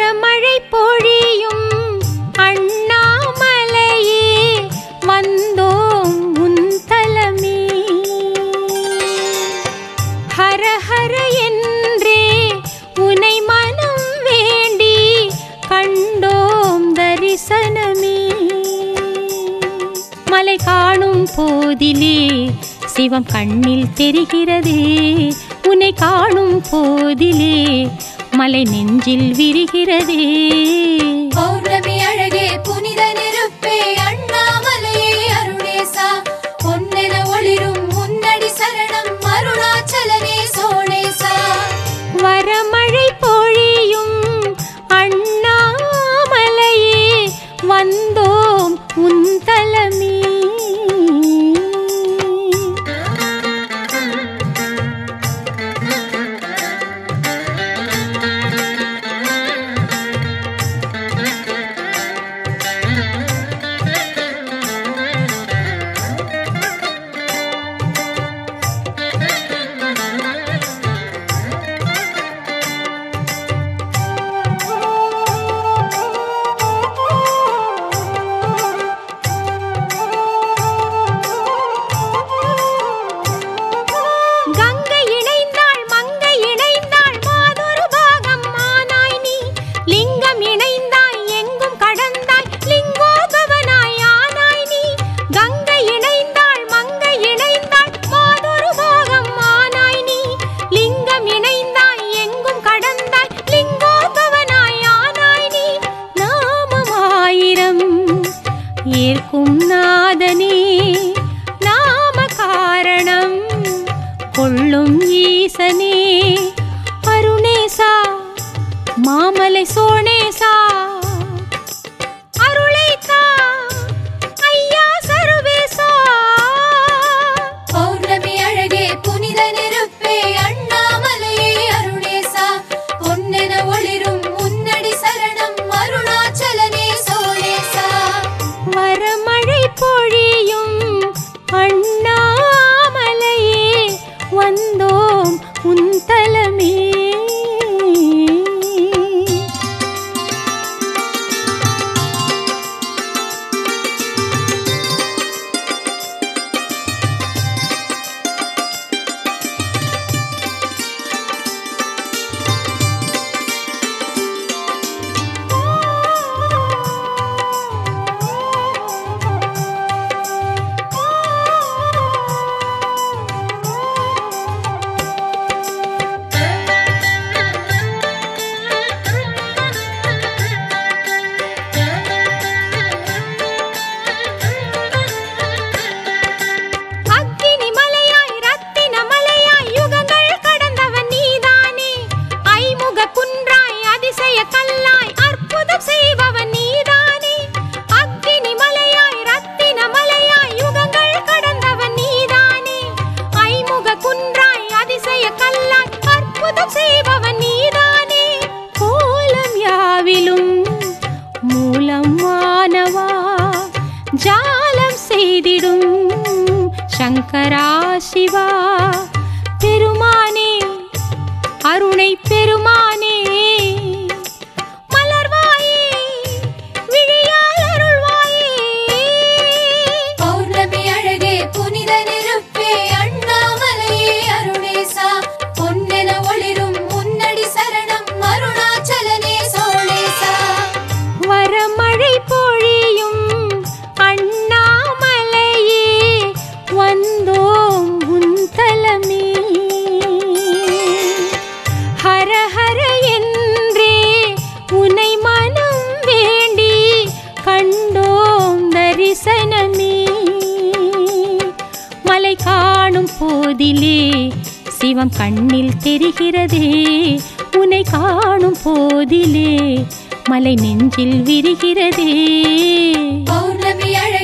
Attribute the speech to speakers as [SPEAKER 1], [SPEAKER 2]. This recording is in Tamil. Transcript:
[SPEAKER 1] மழை பொழியும் அண்ணாமலையே வந்தோம் உன் ஹரஹர என்றே உனை மனம் வேண்டி கண்டோம் தரிசனமே. மலை காணும் போதிலே சிவம் கண்ணில் தெரிகிறதே உன்னை காணும் போதிலே மலை நெஞ்சில் விரிகிறதே. கொள்ளும் ஈசனே. அருணேசா மாமலை சோணேசா கல்லாய் அற்புதம் செய்பவன் நீதானே. அக்கினி மலையாய் ரத்தின மலையாய் யுகங்கள் கடந்தவன் நீதானே. ஐமுக குன்றாய் அதிசய கல்லாய் அற்புதம் செய்பவன் நீதானே. கோலம் யாவிலும் ஜாலம் செய்திடும் சங்கரா சிவா. பெருமானே அருணை பெருமானே காணும் போதிலே சிவம் கண்ணில் தெரிகிறதே. உன்னை காணும் போதிலே மலை நெஞ்சில் விரிகிறதே.
[SPEAKER 2] பௌர்ணமி அழ